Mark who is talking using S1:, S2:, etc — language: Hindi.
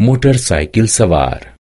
S1: मोटरसाइकिल सवार।